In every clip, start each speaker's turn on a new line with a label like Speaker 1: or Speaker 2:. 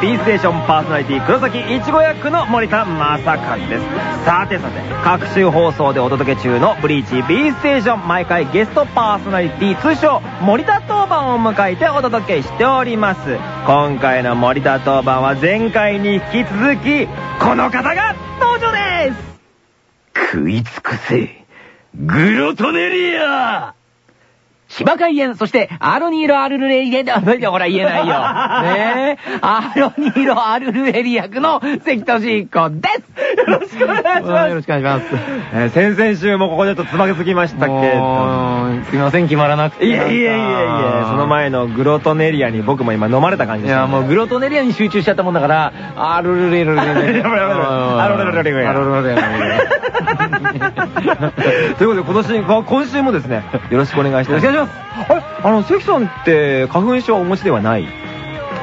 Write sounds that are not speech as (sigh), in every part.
Speaker 1: B ステーションパーソナリティ黒崎いちご役の森田正和ですさてさて各週放送でお届け中のブリーチ B ステーション毎回ゲストパーソナリティ通称森田当番を迎えてお届けしております。今回の森田当番は前回に引き続きこの方が登場です。食い尽くせグロトネリア
Speaker 2: 芝海園、そして、アロニーロ・アルルエリア、ほら言えないよ。(laughs) ねえ。アロニーロ・アルルエリ役の関俊彦です。
Speaker 1: よろしくお願いします
Speaker 2: よろしくお願いします。
Speaker 1: えー先々週もここでちょっとつまげすぎましたけど。
Speaker 2: すいません、決まらなくて。
Speaker 1: いやいやいやいや、その前のグロトネリアに僕も今飲まれた感じでした、
Speaker 2: いや、もうグロトネリアに集中しちゃったもんだから、アルルレルレル。
Speaker 1: やめろやめろアルルレルレル
Speaker 2: アルルレルレ
Speaker 1: ということで今年、あ今週もですね、よろしくお願いします。
Speaker 2: よろしくお願いします
Speaker 1: あれあの、関さんって花粉症はお持ちではない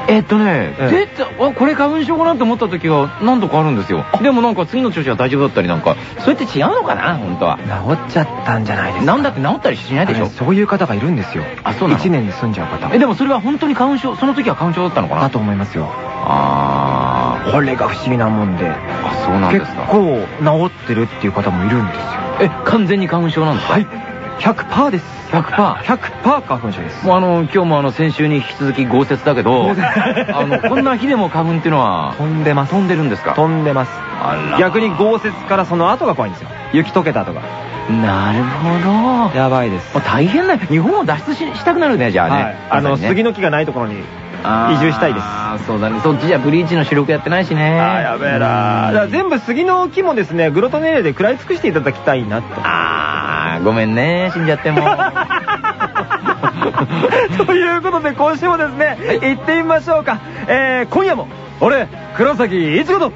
Speaker 2: えっとね、
Speaker 1: ええ
Speaker 2: 絶対、あ、これ花粉症かなと思った時が何度かあるんですよ。でもなんか次の調子は大丈夫だったりなんか、それって違うのかな本当は。
Speaker 1: 治っちゃったんじゃないですか。
Speaker 2: なんだって治ったりしないでしょ
Speaker 1: そういう方がいるんですよ。
Speaker 2: あそうなの
Speaker 1: ？1年に住んじゃう方。
Speaker 2: え、でもそれは本当に花粉症、その時は花粉症だったのかな？
Speaker 1: だと思いますよ。
Speaker 2: あ
Speaker 1: これが不思議なもんで。
Speaker 2: ー。あ、そうなんで
Speaker 1: 結
Speaker 2: すか。
Speaker 1: 構治ってるっていう方もいるんですよ。
Speaker 2: え、完全に花粉症なんですか？
Speaker 1: はい。100%です。
Speaker 2: 100%。
Speaker 1: 100%花粉症です。
Speaker 2: もうあの、今日もあの、先週に引き続き豪雪だけど、(laughs) あの、こんな日でも花粉っていうのは、
Speaker 1: 飛んでます。
Speaker 2: 飛んでるんですか？
Speaker 1: 飛んでます。逆に豪雪からその後が怖いんですよ。雪解けた後が。
Speaker 2: なるほど。
Speaker 1: やばいです。
Speaker 2: もう大変だよ。日本を脱出ししたくなるね、じゃあね。
Speaker 1: はい。あの、杉の木がないところに移住したいです。
Speaker 2: ああ、そうだね。そっちじゃブリーチの主力やってないしね。
Speaker 1: あーやべえなだから全部杉の木もですね、グロトネーレで食らい尽くしていただきたいなと。
Speaker 2: あー、ごめんね。死んじゃっても。(laughs)
Speaker 1: ということで今週もですね、行ってみましょうか。えー、今夜も、俺、黒崎一子と、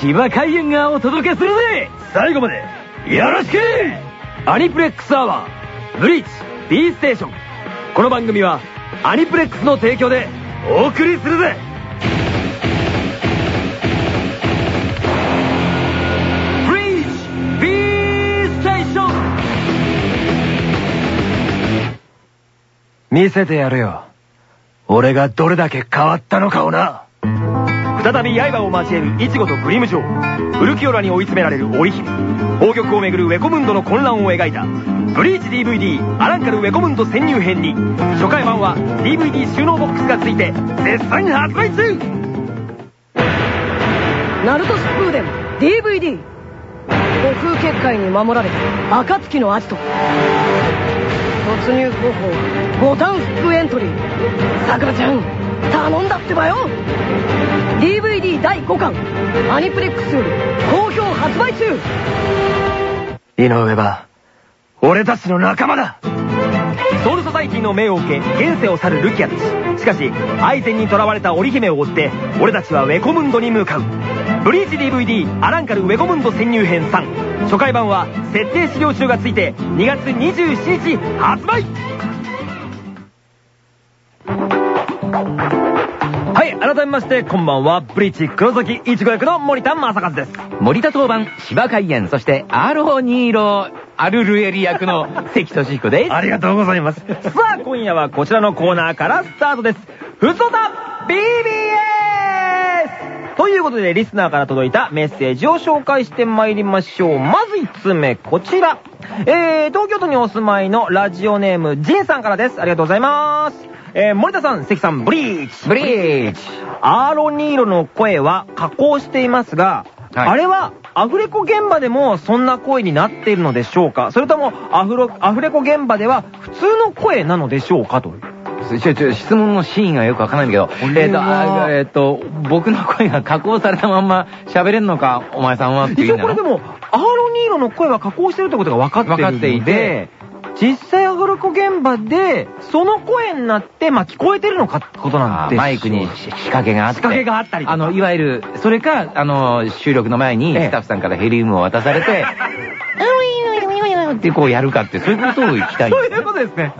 Speaker 1: 芝海園がお届けするぜ最後まで、よろしくアニプレックスアワー、ブリーチ、B ステーション。この番組は、アニプレックスの提供で、お送りするぜ見せてやるよ。俺がどれだけ変わったのかをな。再び刃を交えるイチゴとグリム城。ウルキオラに追い詰められる織姫。宝玉をめぐるウェコムンドの混乱を描いた、ブリーチ DVD アランカルウェコムンド潜入編に、初回版は DVD 収納ボックスがついて、絶賛発売中
Speaker 3: ナルトスプーデン DVD 悟空結界に守られた暁のアジト突入方法はボタンフックエントリーさくらちゃん頼んだってばよ DVD 第5巻アニプレックスより好評発売中
Speaker 1: 井上は、俺たちの仲間だソウルソサイティの命を受け、現世を去るルキアたち。しかし、アイゼンに囚われた織姫を追って、俺たちはウェコムンドに向かう。ブリーチ DVD アランカルウェコムンド潜入編3。初回版は、設定資料集がついて、2月27日発売はい、改めまして、こんばんは、ブリーチ黒崎一子役の森田正和です。
Speaker 2: 森田当番、芝海園、そして、アロニーロ、アルルエリ役の (laughs) 関俊彦です。
Speaker 1: ありがとうございます。さあ、今夜はこちらのコーナーからスタートです。ふつおた BBS! ということで、リスナーから届いたメッセージを紹介してまいりましょう。まず1つ目、こちら。えー、東京都にお住まいのラジオネーム、ジンさんからです。ありがとうございます。えー、森田さん、関さん、ブリーチ
Speaker 2: ブリーチ
Speaker 1: アーロニーロの声は加工していますが、
Speaker 2: はい
Speaker 1: あれはアフレコ現場でもそんな声になっているのでしょうか？それともアフロアフレコ現場では普通の声なのでしょうか？という。
Speaker 2: ちょ、ちょ、質問のシーンがよくわかんないんだけど、えっと、あえっと、僕の声が加工されたまんま喋れんのか、お前さんはっていう
Speaker 1: 一応これでも、アーロニーロの声は加工してるってことが分かってるので、
Speaker 2: 分かっていて。
Speaker 1: 実際アフレコ現場で、その声になって、まあ聞こえてるのかってことなんで
Speaker 2: あマイクに仕掛けがあって。
Speaker 1: 仕掛けがあったり
Speaker 2: あの、いわゆる、それか、あの、収録の前に
Speaker 1: ええ。
Speaker 2: スタッフさんからヘリウムを渡されて、(laughs) やってこうやるかって、そういうことを聞きたいん
Speaker 1: そう
Speaker 2: ですね。
Speaker 1: いうことですね。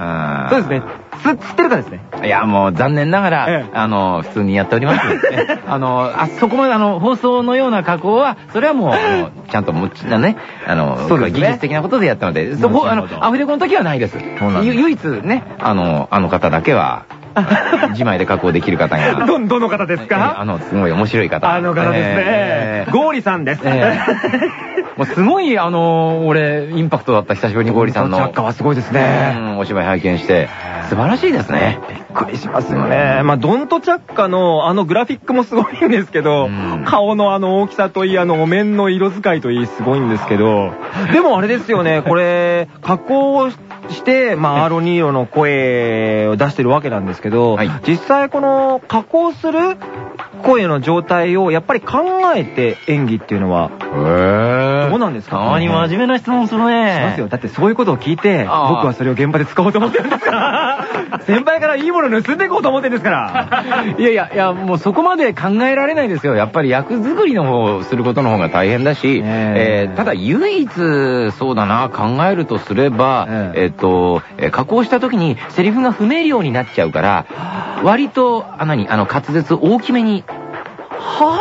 Speaker 1: そうですね。つ、つってるかですね。
Speaker 2: いや、もう残念ながら、
Speaker 1: ええ
Speaker 2: あの、普通にやっております。え (laughs) あの、あそこまであの、放送のような加工は、それはもう、あのちゃんともちなね、あの、
Speaker 1: そね
Speaker 2: 技術的なことでやったので、そこ、あのアフレコの時はないです。唯一ね、あの、あの方だけは、(laughs) 自前で加工できる方が。
Speaker 1: ど、どの方です
Speaker 2: えあ
Speaker 1: か
Speaker 2: の、すごい面白い方。
Speaker 1: あの方です
Speaker 2: え
Speaker 1: ね。ゴーリさんです。(laughs)
Speaker 2: ええもうすごい、あの、俺、インパクトだった久しぶりにゴーリさんの。
Speaker 1: 作家はすごいです
Speaker 2: う
Speaker 1: ね。
Speaker 2: ん、お芝居拝見して、素晴らしいですね。
Speaker 1: びっくりしますよね。まあ、ドントチャッカのあのグラフィックもすごいんですけど
Speaker 2: うん、
Speaker 1: 顔のあの大きさといい、あのお面の色使いといい、すごいんですけど、(laughs) でもあれですよね、これ、加工をして、まあ、アーロニーロの声を出してるわけなんですけど、
Speaker 2: はい
Speaker 1: 実際この加工する声の状態をやっぱり考えて演技っていうのは、
Speaker 2: へ
Speaker 1: どうなんですか？
Speaker 2: 何真面目な質問する
Speaker 1: し
Speaker 2: ね。
Speaker 1: ますよ。だってそういうことを聞いて、僕はそれを現場で使おうと思ってるんですから。(laughs) 先輩からいいもの盗んでいこうと思ってるんですから。
Speaker 2: いやいや、いや、もうそこまで考えられないですよ。やっぱり役作りの方をすることの方が大変だし、
Speaker 1: ええ
Speaker 2: えーただ唯一、そうだな、考えるとすれば、
Speaker 1: ええ
Speaker 2: えっと、えー加工した時にセリフが不明瞭になっちゃうから、割と、あ、何、あの、滑舌大きめに、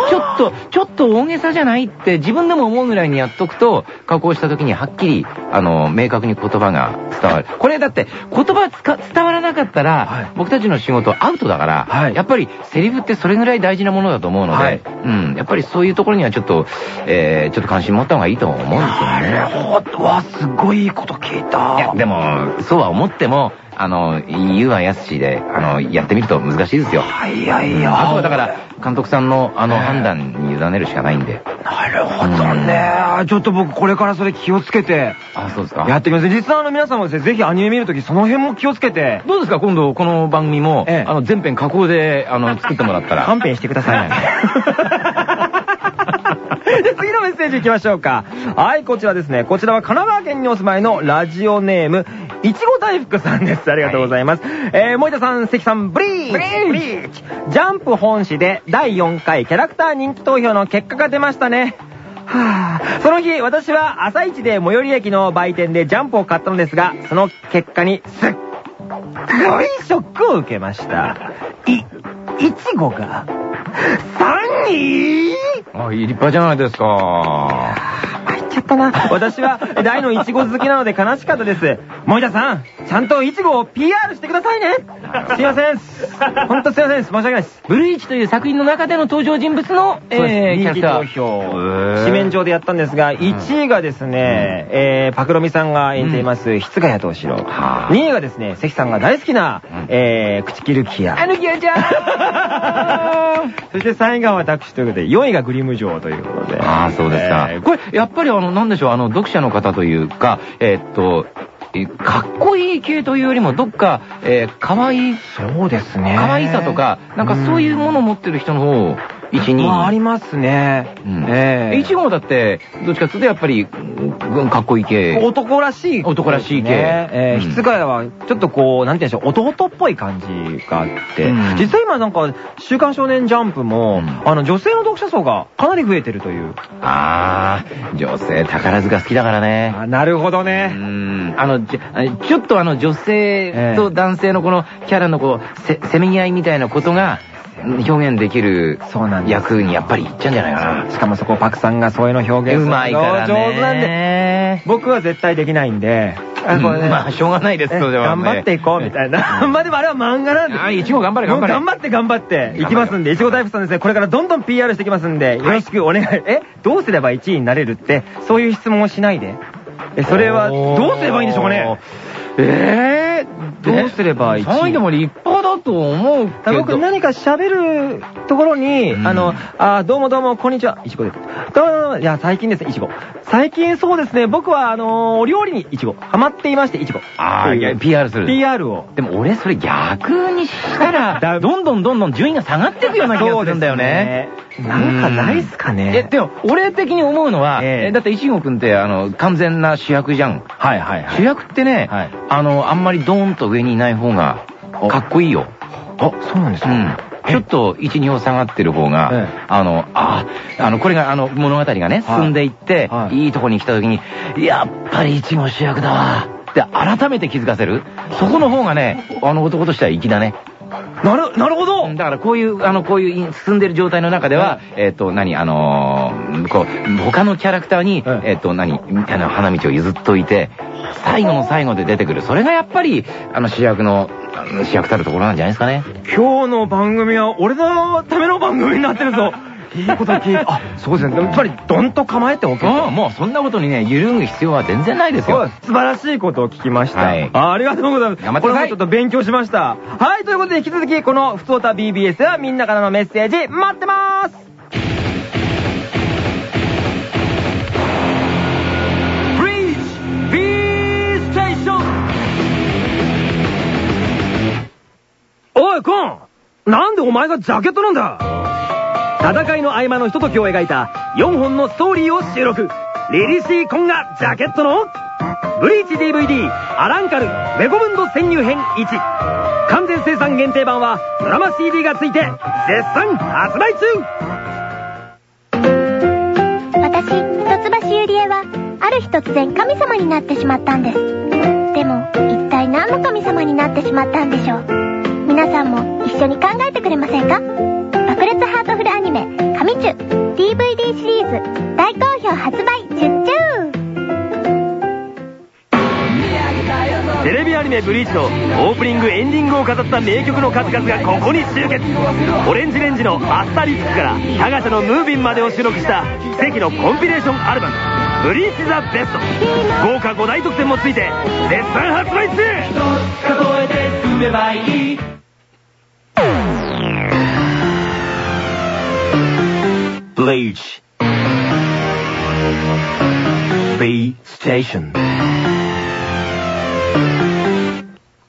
Speaker 2: ちょっと、ちょっと大げさじゃないって自分でも思うぐらいにやっとくと、加工した時にはっきり、あの、明確に言葉が伝わる。これだって、言葉つか伝わらなかったら、
Speaker 1: はい
Speaker 2: 僕たちの仕事アウトだから、
Speaker 1: はい
Speaker 2: やっぱりセリフってそれぐらい大事なものだと思うので、
Speaker 1: はい
Speaker 2: うん、やっぱりそういうところにはちょっと、えー、ちょっと関心持った方がいいと思うんですよね。
Speaker 1: ほど。わ、すごいいいこと聞いた。
Speaker 2: いや、でも、そうは思っても、あの、言うはやすしで、あの、やってみると難しいですよ。
Speaker 1: いやいや。
Speaker 2: あとはだから、監督さんのあの
Speaker 1: ええ
Speaker 2: 判断に委ねるしかないんで。
Speaker 1: なるほどね。ちょっと僕これからそれ気をつけて
Speaker 2: あ、そうですか？
Speaker 1: やってみます。実はあの皆さんもですね、ぜひアニメ見るときその辺も気をつけて。
Speaker 2: どうですか？今度この番組も、
Speaker 1: ええ
Speaker 2: あの、全編加工で、あの、作ってもらったら。
Speaker 1: 勘弁してください。(laughs) で、次のメッセージ行きましょうか。はい、こちらですね。こちらは神奈川県にお住まいのラジオネーム、いちご大福さんです。ありがとうございます。えー、森田さん、関さん、ブリーチ
Speaker 2: ブリーチ
Speaker 1: ブリーチジャンプ本誌で第4回キャラクター人気投票の結果が出ましたね。はぁ、その日、私は朝一で最寄り駅の売店でジャンプを買ったのですが、その結果にすっごいショックを受けました。い、いちごが、3位？
Speaker 2: あ、立派じゃないですか。
Speaker 1: 参っちゃったな。私は大のいちご好きなので悲しかったです。森田さん、ちゃんといちごを PR してくださいね。すいません。ほんとすいません。申し訳ないです。
Speaker 2: ブルーイチという作品の中での登場人物の、えー。
Speaker 1: 人気投票紙面上でやったんですが、1位がですね、えー、パクロミさんが演じています、室ヶ谷藤四郎。
Speaker 2: はあ
Speaker 1: 2位がですね、関さんが大好きな
Speaker 2: うん、
Speaker 1: えー、口切るキア。
Speaker 2: あぬきあちゃん (laughs)
Speaker 1: そして3位が私ということで、4位がグリム城ということで。
Speaker 2: ああ、そうですか。
Speaker 1: えー
Speaker 2: これ、やっぱりあの、なんでしょう、あの、読者の方というか、えーっと、えかっこいい系というよりも、どっか、えー、かわいい、
Speaker 1: そうですね。
Speaker 2: かわいさとか、なんかそういうものを持ってる人の方、1、2。
Speaker 1: まあ、ありますね。
Speaker 2: うん
Speaker 1: ええ
Speaker 2: 1号だって、どっちかっていうとやっぱり、うんかっこいい系。
Speaker 1: 男らしい、
Speaker 2: 男らしい系
Speaker 1: ねえー、
Speaker 2: うん
Speaker 1: 室ヶ谷は、ちょっとこう、なんて言うんでしょう、弟っぽい感じがあって、
Speaker 2: うん
Speaker 1: 実際今なんか、週刊少年ジャンプも、
Speaker 2: うん
Speaker 1: あの、女性の読者層がかなり増えてるという。
Speaker 2: ああ、女性宝塚好きだからね。
Speaker 1: あ、なるほど
Speaker 2: う
Speaker 1: ね。
Speaker 2: んあの、ちょっとあの女性と男性のこのキャラのこう、せ、せめぎ合いみたいなことが表現できる役にやっぱりいっちゃうんじゃないかな。
Speaker 1: しかもそこ、パクさんがそういうの表現する
Speaker 2: うまいからね。
Speaker 1: 上手なんで、僕は絶対できないんで、
Speaker 2: まあ、しょうがないです、
Speaker 1: ね
Speaker 2: それはね
Speaker 1: 頑張っていこうみたいな。
Speaker 2: うん
Speaker 1: まあでもあれは漫画なんで。
Speaker 2: あいちご頑張れ頑張れ
Speaker 1: 頑張って頑張っていきますんで、いちご大福さんですね、これからどんどん PR していきますんで、よろしくお願い。えどうすれば1位になれるって、そういう質問をしないで。え、それは、どうすればいいんでしょうかね
Speaker 2: ええ
Speaker 1: どうすれば一位
Speaker 2: ？3位でも立派だと思うけど。
Speaker 1: 僕何か喋るところに、
Speaker 2: うん
Speaker 1: あの、あーどうもどうも、こんにちは、いちごです。どうもどうも、いや、最近ですね、いちご。最近そうですね、僕は、あのーお料理にいちご、ハマっていまして、いちご。
Speaker 2: ああ、いや、PR する。
Speaker 1: PR を。
Speaker 2: でも俺それ逆にしたら、(laughs)
Speaker 1: だ
Speaker 2: どんどんどんどん順位が下がっていくような気がするんだよね。
Speaker 1: なんかないっすかね。
Speaker 2: え、でも、俺的に思うのは、
Speaker 1: ええ
Speaker 2: えだって石郷くんって、あの、完全な主役じゃん。
Speaker 1: はいはいはい。
Speaker 2: 主役ってね、
Speaker 1: はい
Speaker 2: あの、あんまりドーンと上にいない方が、かっこいいよ。
Speaker 1: あ、そうなんですか、
Speaker 2: うん。ちょっと1、2歩下がってる方が、
Speaker 1: ええ
Speaker 2: あの、あ、あの、これがあの物語がね、
Speaker 1: はい
Speaker 2: 進んでいって、
Speaker 1: はい
Speaker 2: いいとこに来た時に、やっぱり1号主役だわ。って改めて気づかせる。そこの方がね、あの男としては粋だね。
Speaker 1: なる、なるほど
Speaker 2: だからこういう、あの、こういう進んでる状態の中では、えっ、と、何、あのーこう、他のキャラクターに、
Speaker 1: はい
Speaker 2: えっ、と、何、みたいな花道を譲っといて、最後の最後で出てくる。それがやっぱり、あの主役の、あの主役たるところなんじゃないですかね。
Speaker 1: 今日の番組は俺のための番組になってるぞ。いいこと聞いて、あ、そうですね。やっぱりドンと構えておけ
Speaker 2: うん、もうそんなことにね、揺るぐ必要は全然ないですよ。
Speaker 1: 素晴らしいことを聞きました。
Speaker 2: はい
Speaker 1: あありがとうございます。
Speaker 2: 頑張ってください
Speaker 1: これもちょっと勉強しました。はい、ということで引き続きこのふつおた BBS ではみんなからのメッセージ待ってますおい、コンなんでお前がジャケットなんだ？戦いの合間のひとときを描いた4本のストーリーを収録。リリシー・コンがジャケットの？ブリーチ DVD アランカルメゴムンド潜入編1完全生産限定版はドラマ CD がついて絶賛発売中。
Speaker 4: 私、一橋ゆりえは、ある日突然神様になってしまったんです。でも、一体何の神様になってしまったんでしょう？皆さんも一緒に考えてくれませんか？爆裂ハートフルアニメ、神チュ DVD シリーズ、大好評発売中中。
Speaker 1: テレビアニメ「ブリーチ」のオープニングエンディングを飾った名曲の数々がここに集結。オレンジレンジの「アスタリスク」から「タガシャのムービン」までを収録した奇跡のコンピレーションアルバム「ブリーチ・ザ・ベスト」豪華5大特典もついて絶賛発売中。数えて進めばいいブリーチ B ステーション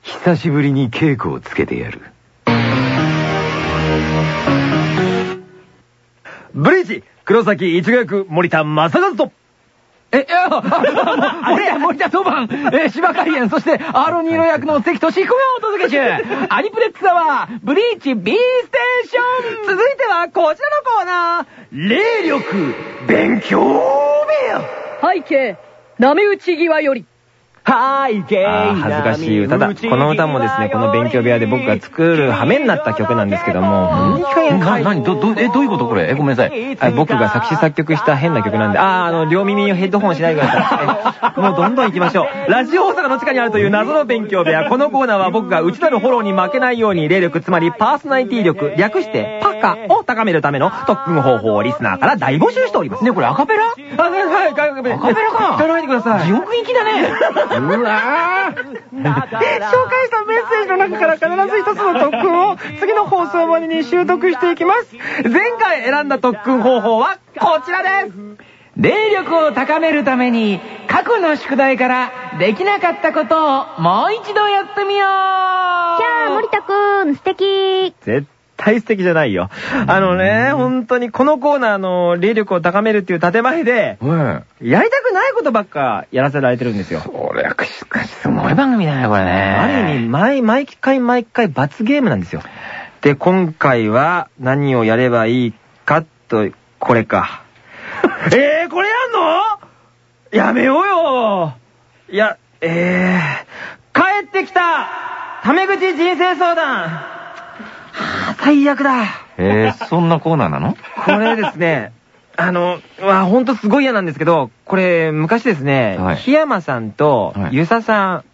Speaker 2: 久しぶりに稽古をつけてやる。
Speaker 1: ブリーチ黒崎一護役森田正和と。
Speaker 2: え、いや、森田、森田当番、えー、芝海園、そして、アーロニーロ役の関俊彦がお届け中。アニプレックスアワー、ブリーチ B ステーション
Speaker 1: 続いてはこちらのコーナー霊力勉強部屋
Speaker 3: 背景、波打ち際より。
Speaker 1: はい、ゲイ
Speaker 5: あー恥ずかしい歌だ。この歌もですね、この勉強部屋で僕が作る羽目になった曲なんですけども、いい加減
Speaker 2: な、なに、ど、ど、え、どういうことこれ？え、ごめんなさい。
Speaker 5: あ僕が作詞作曲した変な曲なんで、あー、あの、両耳にヘッドホンしないでください。(laughs) もうどんどん行きましょう。
Speaker 1: ラジオ大阪の地下にあるという謎の勉強部屋。このコーナーは僕が内なるフォローに負けないように霊力、つまりパーソナリティ力、略してパカを高めるための特訓方法をリスナーから大募集しております。
Speaker 2: ね、これアカペラ？
Speaker 1: あ、はい、はい、アカペラ。
Speaker 2: アカペラか
Speaker 1: 聞かないでください。
Speaker 2: 地獄行きだね。うわー。
Speaker 1: 紹介したメッセージの中から必ず一つの特訓を次の放送までに習得していきます。前回選んだ特訓方法はこちらです。
Speaker 2: 霊力を高めるために、過去の宿題からできなかったことをもう一度やってみよう
Speaker 4: キャー、森田くん、素敵
Speaker 5: 絶対素敵じゃないよ。あのね、本当にこのコーナーの霊力を高めるっていう建前で、
Speaker 2: うん。
Speaker 5: やりたくないことばっかやらせられてるんですよ。
Speaker 2: これは、しかしすごい番組だね、これね。
Speaker 5: ある意味、毎、毎回毎回罰ゲームなんですよ。で、今回は何をやればいいかと、これか。(laughs) えー、これやんの？やめようよいや、えー、帰ってきたタメ口人生相談はぁ最悪だ。
Speaker 2: えー、そんなコーナーなの？
Speaker 5: これですね、あの、わ、ほんとすごい嫌なんですけど、これ、昔ですね、
Speaker 2: はい。
Speaker 5: 檜山さんと
Speaker 2: はい、
Speaker 5: 遊佐さん、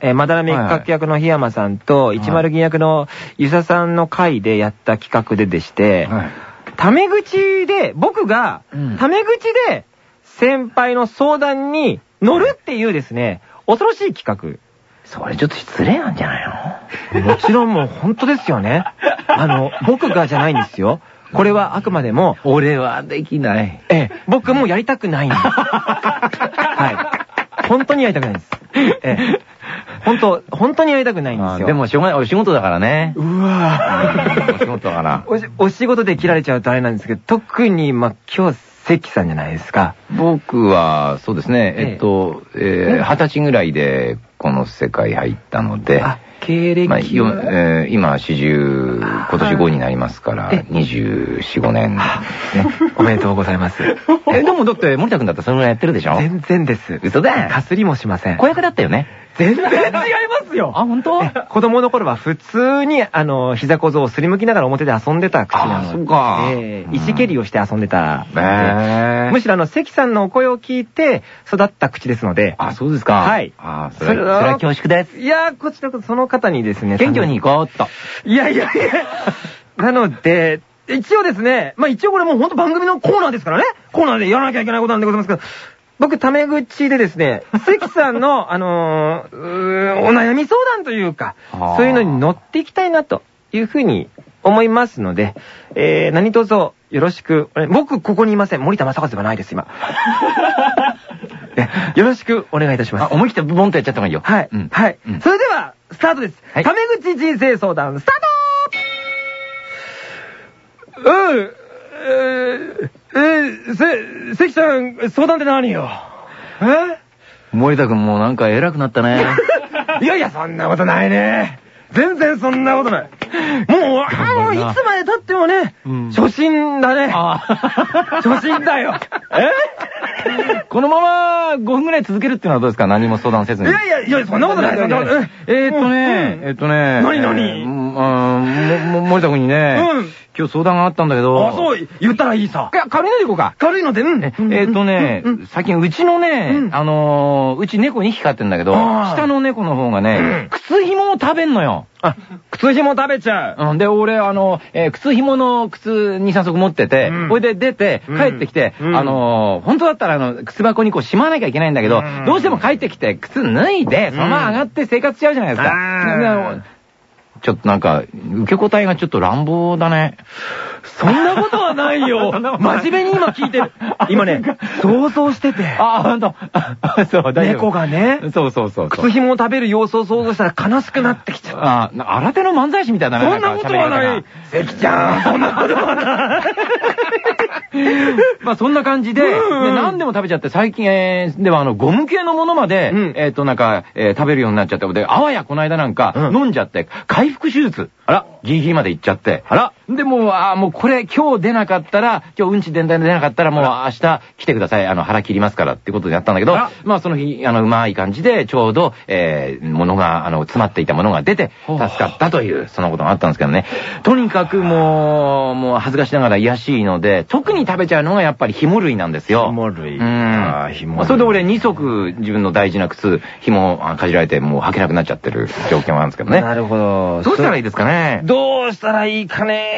Speaker 5: えー、まだらめ一角役の檜山さんと、
Speaker 2: い
Speaker 5: 一丸銀役の遊佐さんの回でやった企画ででして、
Speaker 2: はい。
Speaker 5: タメ口で、僕が
Speaker 2: うん、
Speaker 5: タメ口で、先輩の相談に乗るっていうですね、恐ろしい企
Speaker 2: それちょっと失礼なんじゃないの？
Speaker 5: 画。もちろんもう本当ですよね。あの、僕がじゃないんですよ。これはあくまでも、
Speaker 2: 俺はできない。
Speaker 5: ええ、僕もやりたくないんです。はい。本当にやりたくないんです。ええ。本当、本当にやりたくないんですよ。
Speaker 2: で、もしょうがない。お仕事だからね。
Speaker 5: うわ
Speaker 2: うんお仕事だから。
Speaker 5: お仕事で切られちゃうとあれなんですけど、特に、まあ、今日、関さんじゃないですか。
Speaker 2: 僕は、そうですね、
Speaker 5: ええ
Speaker 2: えっと、えー二十歳ぐらいでこの世界入ったので、
Speaker 5: あ、
Speaker 1: 経歴
Speaker 2: まあえー今40、今年5になりますから、
Speaker 1: え
Speaker 2: ？24、5年。ね (laughs)
Speaker 1: おめでとうございます。
Speaker 2: え、でもだって森田くんだったらそのぐらいやってるでしょ？
Speaker 1: 全然です。
Speaker 2: 嘘だよ
Speaker 1: かすりもしません。
Speaker 2: 子役だったよね。
Speaker 1: 全然違いますよ
Speaker 2: あ、本当？
Speaker 1: え子供の頃は普通に、あの、膝小僧をすりむきながら表で遊んでた口なの
Speaker 2: あそうか
Speaker 1: ええ石蹴りをして遊んでた。
Speaker 2: へー
Speaker 1: むしろあの、関さんのお声を聞いて育った口ですので。
Speaker 2: あ、そうですか。
Speaker 1: はい
Speaker 2: あ、それそれ
Speaker 1: は
Speaker 2: は恐縮です。
Speaker 1: いやー、こちらこそその方にですね。
Speaker 2: 謙虚に行こうっと。
Speaker 1: いやいやいや。(laughs) なので、一応ですね、まあ一応これもうほんと番組のコーナーですからね。コーナーでやらなきゃいけないことなんでございますけど、僕、タメ口でですね、(laughs) 関さんの、あのーお悩み相談というかそういうのに乗っていきたいなというふうに思いますので、えー、何卒よろしく、え僕、ここにいません。森田正和ではないです、今。(laughs) えよろしくお願いいたします
Speaker 2: あ、。思い切ってボンとやっちゃった方がいいよ。
Speaker 1: はい。
Speaker 2: うん
Speaker 1: はい、
Speaker 2: うん
Speaker 1: それでは、スタートです。
Speaker 2: はい
Speaker 1: タメ口人生相談、スタートうん。えー、えー、せ、関ちゃん、相談って何よ？え？
Speaker 2: 森田くんもうなんか偉くなったね。(laughs)
Speaker 1: いやいや、そんなことないね。全然そんなことない。もう、あの、いつまで経ってもね、
Speaker 2: うん
Speaker 1: 初心だね。
Speaker 2: あ (laughs)
Speaker 1: 初心だよ。(laughs) え？
Speaker 2: このまま5分ぐらい続けるっていうのはどうですか？何も相談せずに。
Speaker 1: いやいや、いや、そんなことない。
Speaker 2: えーっとね、
Speaker 1: うん
Speaker 2: えーっとね。
Speaker 1: 何何？
Speaker 2: もも森田くんにね、
Speaker 1: うん
Speaker 2: 今日相談があったんだけど。
Speaker 1: あ、そう、言ったらいいさ
Speaker 2: い。や、軽いのでいこうか。
Speaker 1: 軽いので、うん。
Speaker 2: ええーっとね最近うちのね
Speaker 1: う、ん
Speaker 2: あのー、うち猫2匹飼ってんだけど、下の猫の方がね、靴紐を食べんのよ。
Speaker 1: あ、靴紐食べちゃう。
Speaker 2: うん、で、俺、あの、えー靴紐の靴2、3足持ってて
Speaker 1: うん、
Speaker 2: これで出て、
Speaker 1: うん
Speaker 2: 帰ってきて、
Speaker 1: うん
Speaker 2: あのー、本当だったら、あの、靴箱にこう、しまわなきゃいけないんだけど
Speaker 1: うん、
Speaker 2: どうしても帰ってきて、靴脱いで、そのまま上がって生活しちゃうじゃないです
Speaker 1: あ
Speaker 2: か。ちょっとなんか、受け答えがちょっと乱暴だね。
Speaker 1: そんなことはないよ。(laughs) 真面目に今聞いてる。(laughs) 今ね、想像してて。
Speaker 2: あ、ほんと。(laughs) そう。
Speaker 1: 猫がね、
Speaker 2: そうそうそう。
Speaker 1: 靴紐を食べる様子を想像したら悲しくなってきちゃう。
Speaker 2: あ、な新手の漫才師みたいだね。
Speaker 1: そんなことはない。関ちゃん、そんなことはない。(laughs)
Speaker 2: まあそんな感じで、何でも食べちゃって、最近、えーではあの、ゴム系のものまで、
Speaker 1: うん
Speaker 2: えっ、と、なんか、えー食べるようになっちゃって、で、あわやこの間なんか、
Speaker 1: うん
Speaker 2: 飲んじゃって、回復手術。あら、ギリギリまで行っちゃって。
Speaker 1: あら
Speaker 2: で、もう、あーもうこれ、今日出なかったら、今日うんち全体で出なかったら、もう明日来てください。あの、腹切りますからってことでやったんだけどまあその日、あの、うまい感じで、ちょうど、えー、ものが、あの、詰まっていたものが出て、助かったという、そのことがあったんですけどね。とにかくもう、もう恥ずかしながら癒やしいので、特に食べちゃうのがやっぱり紐類なんですよ。
Speaker 1: 紐類
Speaker 2: うん。
Speaker 1: 紐類
Speaker 2: まあそれで俺2足自分の大事な靴、紐あかじられてもう履けなくなっちゃってる状況なんですけどね。
Speaker 1: なるほど。
Speaker 2: どうしたらいいですかね？
Speaker 1: どうしたらいいかね？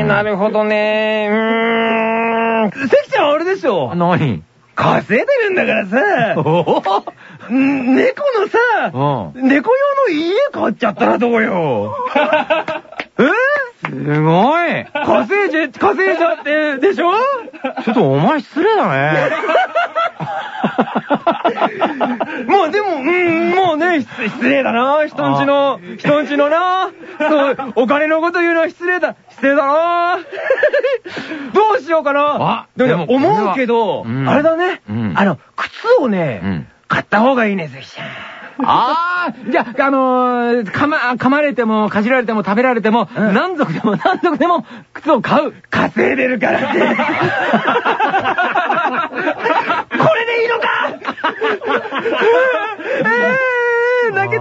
Speaker 2: うん。
Speaker 1: なるほどね。うーん。関ちゃんあれでしょ？
Speaker 2: 何？
Speaker 1: 稼いでるんだからさ、
Speaker 2: お
Speaker 1: ん猫のさ、
Speaker 2: お
Speaker 1: 猫用の家買っちゃったらどうよ？(laughs) え？
Speaker 2: すごい。
Speaker 1: 稼いじゃ、稼いじゃって、でしょ？
Speaker 2: ちょっとお前失礼だね。
Speaker 1: もうでも、うん、もうね、失失礼だな、人んちの、人んちのな、そう、お金のこと言うのは失礼だ、失礼だな。(laughs) どうしようかな
Speaker 2: あ。
Speaker 1: でも思うけど、
Speaker 2: うん
Speaker 1: あれだね、
Speaker 2: うん
Speaker 1: あの、靴をね、
Speaker 2: うん
Speaker 1: 買った方がいいね、関ちゃん。
Speaker 2: ああじゃあ、あのー、噛ま、噛まれても、かじられても、食べられても、
Speaker 1: うん
Speaker 2: 何足でも何足でも、靴を買う。
Speaker 1: 稼いでるからって。(laughs) これでいいのかえー、(laughs)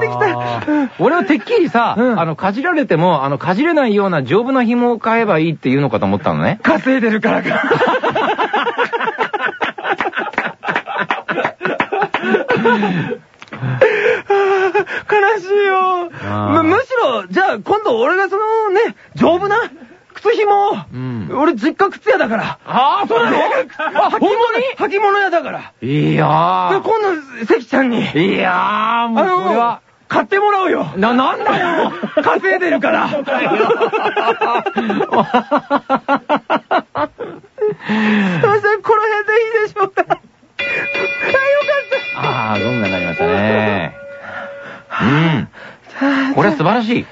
Speaker 1: てきた。
Speaker 2: 俺はてっきりさ、
Speaker 1: うん
Speaker 2: あの、かじられても、あの、かじれないような丈夫な紐を買えばいいっていうのかと思ったのね。
Speaker 1: 稼いでるからか。悲しいよ。むむしろ、じゃあ今度俺がそのね、丈夫な靴紐を、
Speaker 2: ん
Speaker 1: 俺実家靴屋だから。
Speaker 2: ああ、そうなの？(laughs)
Speaker 1: あ、履物履物屋だから。
Speaker 2: いや
Speaker 1: で今度、関ちゃんに、
Speaker 2: ー。いやー、も
Speaker 1: あ
Speaker 2: うこれ
Speaker 1: の
Speaker 2: は。、
Speaker 1: 買ってもらうよ。
Speaker 2: な、なんだよ
Speaker 1: 稼いでるから。すいません、この辺でいいでしょうか。あ、よかった。
Speaker 2: ああ、ゴンがなりましたね。(laughs) うん。これは素晴らしい。
Speaker 1: い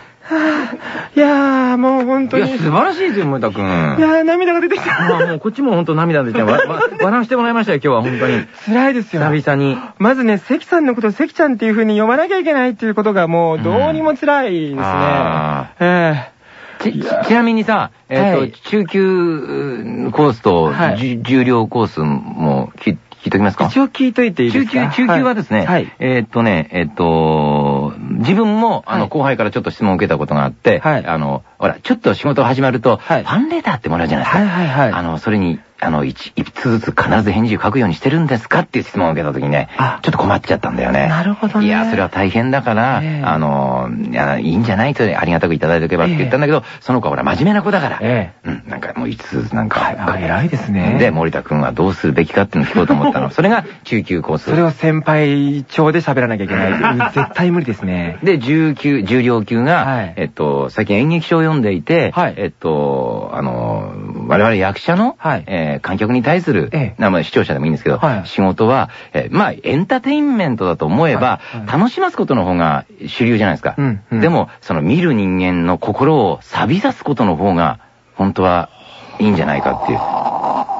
Speaker 1: やー、もう本当
Speaker 2: いいや、素晴らしいですよ、森田くん。
Speaker 5: いやー、涙が出てきた。
Speaker 2: まあもうこっちも本当涙出て、(laughs) 笑わしてもらいましたよ、今日は本当に。
Speaker 5: 辛いですよ。
Speaker 2: 久々に。
Speaker 5: まずね、関さんのことを関ちゃんっていう風に読まなきゃいけないっていうことがもうどうにも辛いですね。
Speaker 2: ち、ちちなみにさ、えっ、
Speaker 5: はい
Speaker 2: と、中級コースと、重量コースも聞聞いときますか？
Speaker 5: え一応聞いといていいですか？
Speaker 2: 中級、中級はですね、
Speaker 5: はい。
Speaker 2: えーっとね、えーっと、自分も、あの、
Speaker 5: はい
Speaker 2: 後輩からちょっと質問を受けたことがあって、
Speaker 5: はい。
Speaker 2: あの、ほら、ちょっと仕事始まると、
Speaker 5: はい。
Speaker 2: ファンレターってもらうじゃないですか。
Speaker 5: はいはいはい。
Speaker 2: あの、それに、あの、一、一つずつ必ず返事を書くようにしてるんですか？っていう質問を受けたときにね
Speaker 5: あ、
Speaker 2: ちょっと困っちゃったんだよね。
Speaker 5: なるほどね。
Speaker 2: いや、それは大変だから、
Speaker 5: ええ。
Speaker 2: あの、いや、いいんじゃないとありがたくいただいておけばって言ったんだけど、その子はほら、真面目な子だから、
Speaker 5: え
Speaker 2: うん、なんかもういつずつなんか、
Speaker 5: はいあ偉いですね。
Speaker 2: で、森田くんはどうするべきかっていうのを聞こうと思ったの。(laughs) それが中級コース。
Speaker 5: それを先輩長で喋らなきゃいけない。う (laughs) ん絶対無理ですね。
Speaker 2: で、重級、重量級が、
Speaker 5: はい。
Speaker 2: えっと、最近演劇賞を読んでいて、
Speaker 5: はい。
Speaker 2: えっと、あの、我々役者の、
Speaker 5: はい。
Speaker 2: えー観客に対する、
Speaker 5: ええ。
Speaker 2: なまあ視聴者でもいいんですけど、
Speaker 5: はい。
Speaker 2: 仕事は、えーまあ、エンターテインメントだと思えば、
Speaker 5: はい。はい。
Speaker 2: 楽しますことの方が主流じゃないですか。
Speaker 5: うんうん。
Speaker 2: でも、その見る人間の心を錆びさすことの方が、本当はいいんじゃないかっていう。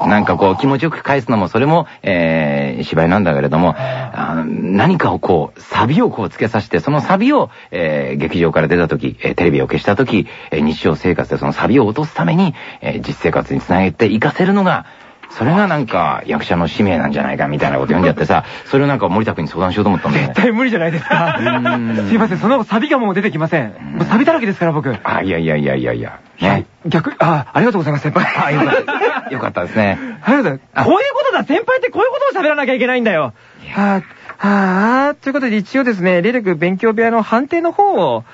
Speaker 2: なんかこう気持ちよく返すのもそれも、えー芝居なんだけれども、あの何かをこう、サビをこうつけさせて、そのサビを、えー劇場から出た時、えーテレビを消した時、えー日常生活でそのサビを落とすために、えー実生活につなげていかせるのが、それがなんか役者の使命なんじゃないかみたいなこと読んじゃってさ、それをなんか森田君に相談しようと思ったんだよね
Speaker 5: 絶。対無理じゃないですか。
Speaker 2: うん
Speaker 5: すいません、そのサビがもう出てきません。もうサビだらけですから、僕。
Speaker 2: あ、いやいやいやいやいや。ね。
Speaker 5: 逆、あ、ありがとうございます、先輩。
Speaker 2: あ、よかった。よかったですね。
Speaker 5: ありがとうございます。こういうことだ先輩ってこういうことを喋らなきゃいけないんだよ。はあ、はあ、ということで一応ですね、霊力勉強部屋の判定の方を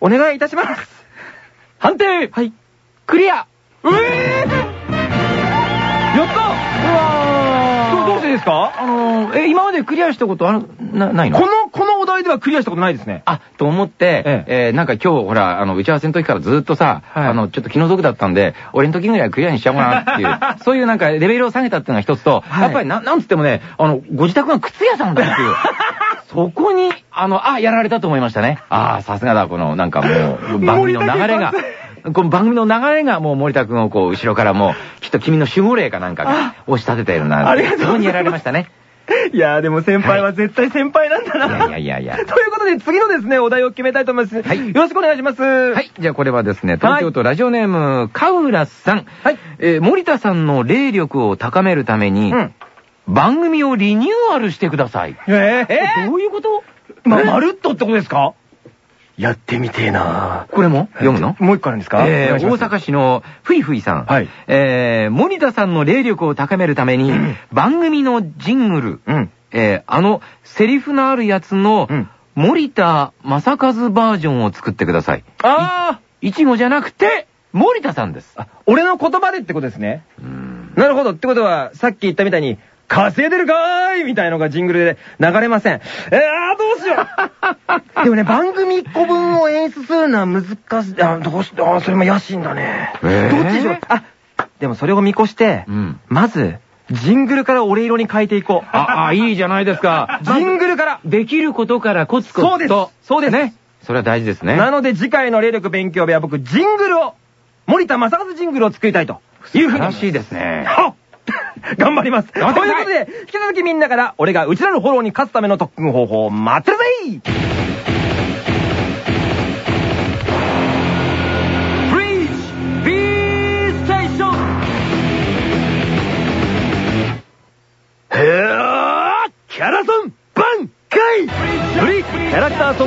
Speaker 5: お願いいたします。
Speaker 2: 判定
Speaker 5: はい。
Speaker 2: クリア
Speaker 5: うえー、ですか？
Speaker 2: あのー、え、今までクリアしたことある、な、ないの？
Speaker 5: この、このお題ではクリアしたことないですね。
Speaker 2: あ、と思って、
Speaker 5: え
Speaker 2: え。ーなんか今日、ほら、あの、打ち合わせの時からずっとさ、
Speaker 5: はい。
Speaker 2: あの、ちょっと気の毒だったんで、俺の時ぐらいはクリアにしちゃおうかなっていう、(laughs) そういうなんかレベルを下げたっていうのが一つと、
Speaker 5: はい。
Speaker 2: やっぱりな、なんつってもね、あの、ご自宅が靴屋さんだっていう。(laughs) そこに、あの、あ、やられたと思いましたね。ああ、さすがだ、この、なんかもう、番組の流れがこの番組の流れがもう森田くんをこう、後ろからもう、きっと君の守護霊かなんかが押し立てているな。
Speaker 5: ありがとう
Speaker 2: そこにやられましたね。
Speaker 5: いやーでも先輩は絶対先輩なんだな。
Speaker 2: いやいやいやいや
Speaker 5: ということで次のですね、お題を決めたいと思います。
Speaker 2: はい
Speaker 5: よろしくお願いします。は
Speaker 2: はい。じゃあこれはですね、東京都ラジオネーム、カウラさん。
Speaker 5: はい。
Speaker 2: えー森田さんの霊力を高めるために、
Speaker 5: うん。
Speaker 2: 番組をリニューアルしてください。
Speaker 5: え
Speaker 2: どういうこと？
Speaker 5: ま、まるっとってことですか？やってみてえな
Speaker 2: これも？読むの？
Speaker 5: もう一個あるんですか？
Speaker 2: えー大阪市のふいふいさん。
Speaker 5: はい
Speaker 2: えー森田さんの霊力を高めるために、番組のジングル、
Speaker 5: うん。
Speaker 2: えーあの、セリフのあるやつの、
Speaker 5: うん森田正和バージョンを作ってください。
Speaker 1: あ
Speaker 5: いちごじゃなくて、森田さんです。
Speaker 1: あ俺の言葉でってことですね。
Speaker 5: うん
Speaker 1: なるほど。ってことは、さっき言ったみたいに、稼いでるかーいみたいのがジングルで流れません。えー、あーどうしよう (laughs) でもね、番組1個分を演出するのは難しい。あ、どうし、あ、それも野心だね。
Speaker 5: えー？
Speaker 1: どっちにしよう？あ、でもそれを見越して、
Speaker 5: うん。
Speaker 1: まず、ジングルから俺色に変えていこう。
Speaker 5: あ、あ、いいじゃないですか。(laughs)
Speaker 1: ジングルから
Speaker 5: できることからコツコツと。
Speaker 1: そうですそうです
Speaker 5: ね。それは大事ですね。
Speaker 1: なので次回の霊力勉強部屋僕、ジングルを、森田正和ジングルを作りたいというふうに
Speaker 5: らしいですね。
Speaker 1: はっ (laughs) 頑張ります。ということで、引き続きみんなから、俺がうちらのフォローに勝つための特訓方法を待ってるぜ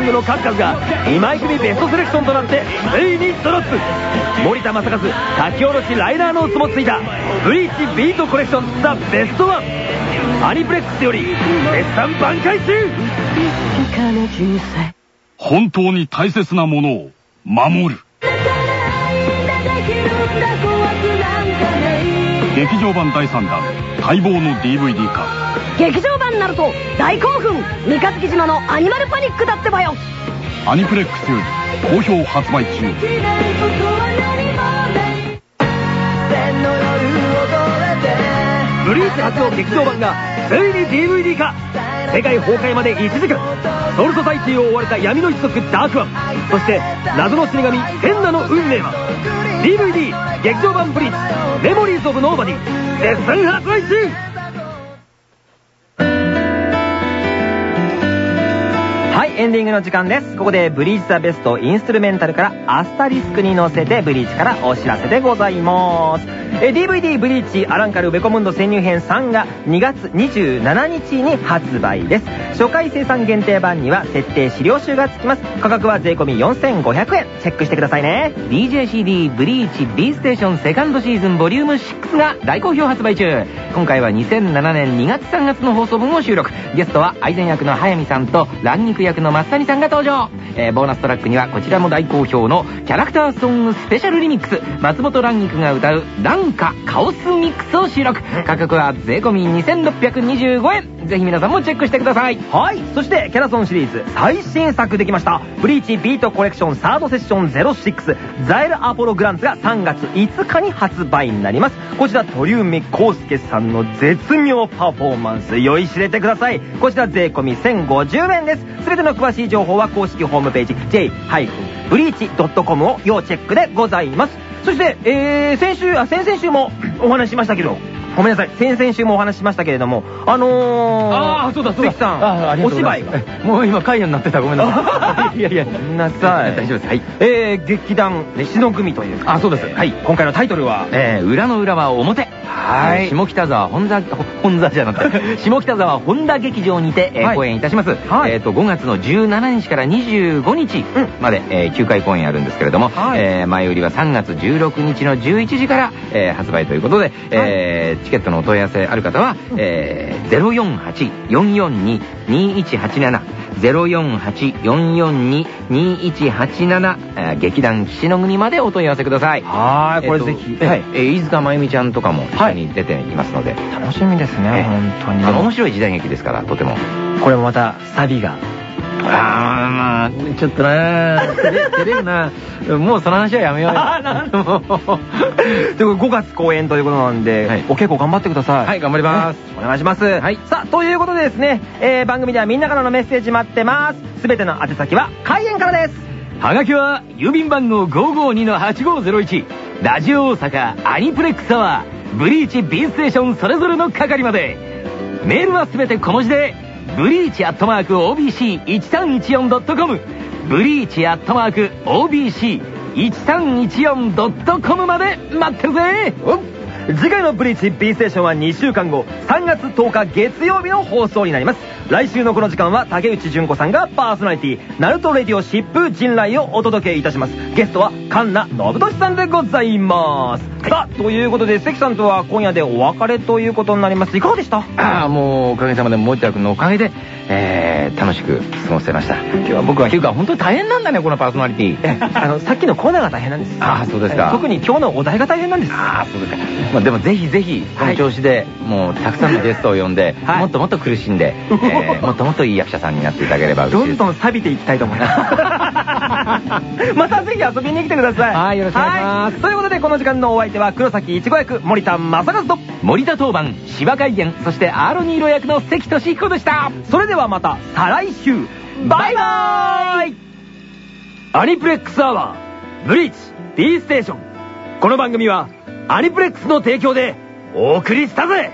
Speaker 1: ャラクターソングの数々が2枚組ベストセレクションとなってついにドロップ。森田正和書き下ろしライナーノーツもついた。ブリーチビートコレクションザ・ベストワン。アニプレックスより絶賛挽回中。
Speaker 6: 本当に大切なものを守る。劇場版第3弾待望の DVD 化
Speaker 3: 劇場版ナルト大興奮三日月島のアニマルパニックだってばよ。
Speaker 6: アニプレックスより好評発売中。
Speaker 1: ブリーチ初の劇場版がついに DVD 化。世界崩壊まで1時間。ソウルソサイティを追われた闇の一族ダークワン。そして謎の死神ヘンナの運命は DVD 劇場版 BLEACH。Memories of Nobody。絶賛発売中エンディングの時間です。ここでブリーチザベストインストゥルメンタルからアスタリスクに乗せてブリーチからお知らせでございます。え DVD ブリーチアランカルウェコムンド潜入編3が2月27日に発売です。初回生産限定版には設定資料集が付きます。価格は税込4500円。チェックしてくださいね。
Speaker 2: DJCD ブリーチ B ステーションセカンドシーズンボリューム6が大好評発売中今回は2007年2月3月の放送分を収録ゲストはアイゼン役の早見さんと乱肉役の松谷さんが登場、えーボーナストラックにはこちらも大好評のキャラクターソングスペシャルリミックス。松本蘭菊が歌う「蘭歌カオスミックス」を収録。価格は税込2625円。ぜひ皆さんもチェックしてください
Speaker 1: はい。そして、キャラソンシリーズ最新作できました。ブリーチビートコレクションサードセッション06ザエルアポログランツが3月5日に発売になります。こちら鳥海康介さんの絶妙パフォーマンス、酔いしれてください。こちら税込み1050円です。すべての詳しい情報は公式ホームページ j-breach.com を要チェックでございます。そして、えー、先週、あ、先々週もお話ししましたけど、ごめんなさい。先々週もお話ししましたけれども、あのー、
Speaker 2: ああそうだそうだ。
Speaker 1: 関さん、お芝居
Speaker 2: もう今会話になってた。ごめんなさい。(laughs) いやいや
Speaker 1: ごめんなさい。
Speaker 2: 大丈夫ですはい。
Speaker 1: えー、劇団、死の組という。
Speaker 2: あそうです。
Speaker 1: えー
Speaker 2: はい。
Speaker 1: 今回のタイトルは、
Speaker 2: えー、裏の裏は表。
Speaker 1: はい。
Speaker 2: えー下北沢本座、ほ本座じゃなくて、(laughs) 下北沢本田劇場にて、えー
Speaker 1: はい。
Speaker 2: 公演いたします。
Speaker 1: はい。
Speaker 2: えっ、と、5月の17日から25日まで、えー9回公演あるんですけれども、
Speaker 1: はい。
Speaker 2: えー前売りは3月16日の11時から、えー発売ということで、えーチケットのお問い合わせある方は、えー、048-442-2187 048-442-2187、えー劇団岸の組までお問い合わせください。
Speaker 1: はーい、これ
Speaker 2: えっと
Speaker 1: ぜひ、
Speaker 2: え
Speaker 1: はい。
Speaker 2: えー飯塚真由美ちゃんとかも一緒に出ていますので、
Speaker 1: 楽しみです
Speaker 2: え
Speaker 1: ね、本当に。
Speaker 2: あの面白い時代劇ですからとても
Speaker 1: これもまた、サビが。
Speaker 2: ああまあちょっとな照れるな。もうその話はやめようよ。
Speaker 1: あーなんという。ことで5月公演ということなんで、
Speaker 2: はい。
Speaker 1: お稽古頑張ってください。
Speaker 2: はい頑張ります。
Speaker 1: ねお願いします。
Speaker 2: はい。
Speaker 1: さあ、ということでですね、えー番組ではみんなからのメッセージ待ってます。すべての宛先は、開演からです。
Speaker 2: はがきは郵便番号552-8501ラジオ大阪アニプレックスアワー。ブリーチ B ステーションそれぞれの係まで。メールはすべて小文字でブリーチアットマーク OBC1314.com ブリーチアットマーク OBC1314.com まで待ってるぜ
Speaker 1: 次回のブリーチ B ステーションは2週間後、3月10日月曜日の放送になります。来週のこの時間は竹内純子さんがパーソナリティ、ナルトレディオ疾風陣来をお届けいたします。ゲストは神奈信俊さんでございます。さあ、ということで関さんとは今夜でお別れということになります。いかがでした？
Speaker 2: ああもうおかげさまで森田君のおかげで、えー、楽しく過ごせました今日は僕はっていうか本当に大変なんだねこのパーソナリティ
Speaker 1: あの、さっきのコーナーが大変なんです。
Speaker 2: あーそうですか
Speaker 1: 特に今日のお題が大変なんです。
Speaker 2: ああそうですか、まあ、でもぜひぜひこの調子で、もうたくさんのゲストを呼んで、
Speaker 1: はい
Speaker 2: もっともっと苦しんで、えー (laughs) もっともっといい役者さんになっていただければ嬉しい
Speaker 1: どんどん錆びていきたいと思います。(laughs) またぜひ遊びに来てください。
Speaker 2: はいよろしくお願いします
Speaker 1: はということで、この時間のお相手は。黒崎いちご役、森田正和と、
Speaker 2: 森田当番芝海源そしてアーロニーロ役の関俊彦でした。
Speaker 1: それではまた、再来週、バイバーイ。アニプレックスアワー、ブリーチ、B ステーション。この番組は、アニプレックスの提供で、お送りしたぜ